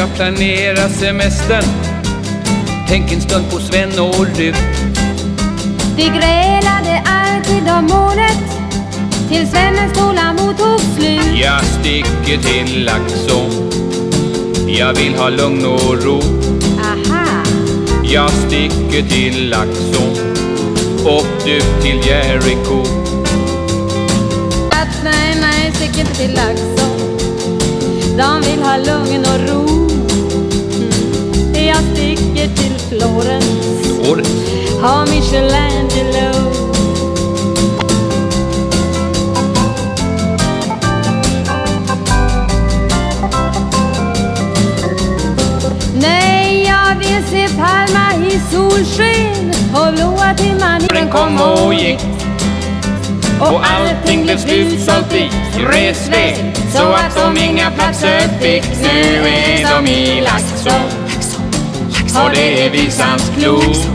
ska planera semestern Tänk en stund på Sven och du Vi grälade alltid om målet Tills vännens tålamod tog slut. Jag sticker till Laxå Jag vill ha lugn och ro. Aha, Jag sticker till Laxå Och du till Jericho. Att nej, nej, stick inte till Laxå De vill ha lugn och ro. Mm. Jag sticker till Florens. Året Ha Michelangelo Nej, jag vill se Palma i solsken. Och blåa timmar Den kom och gick och allting blev slutsålt i resväg Så att de inga platser fick Nu är de i Laxå Och det är visans klo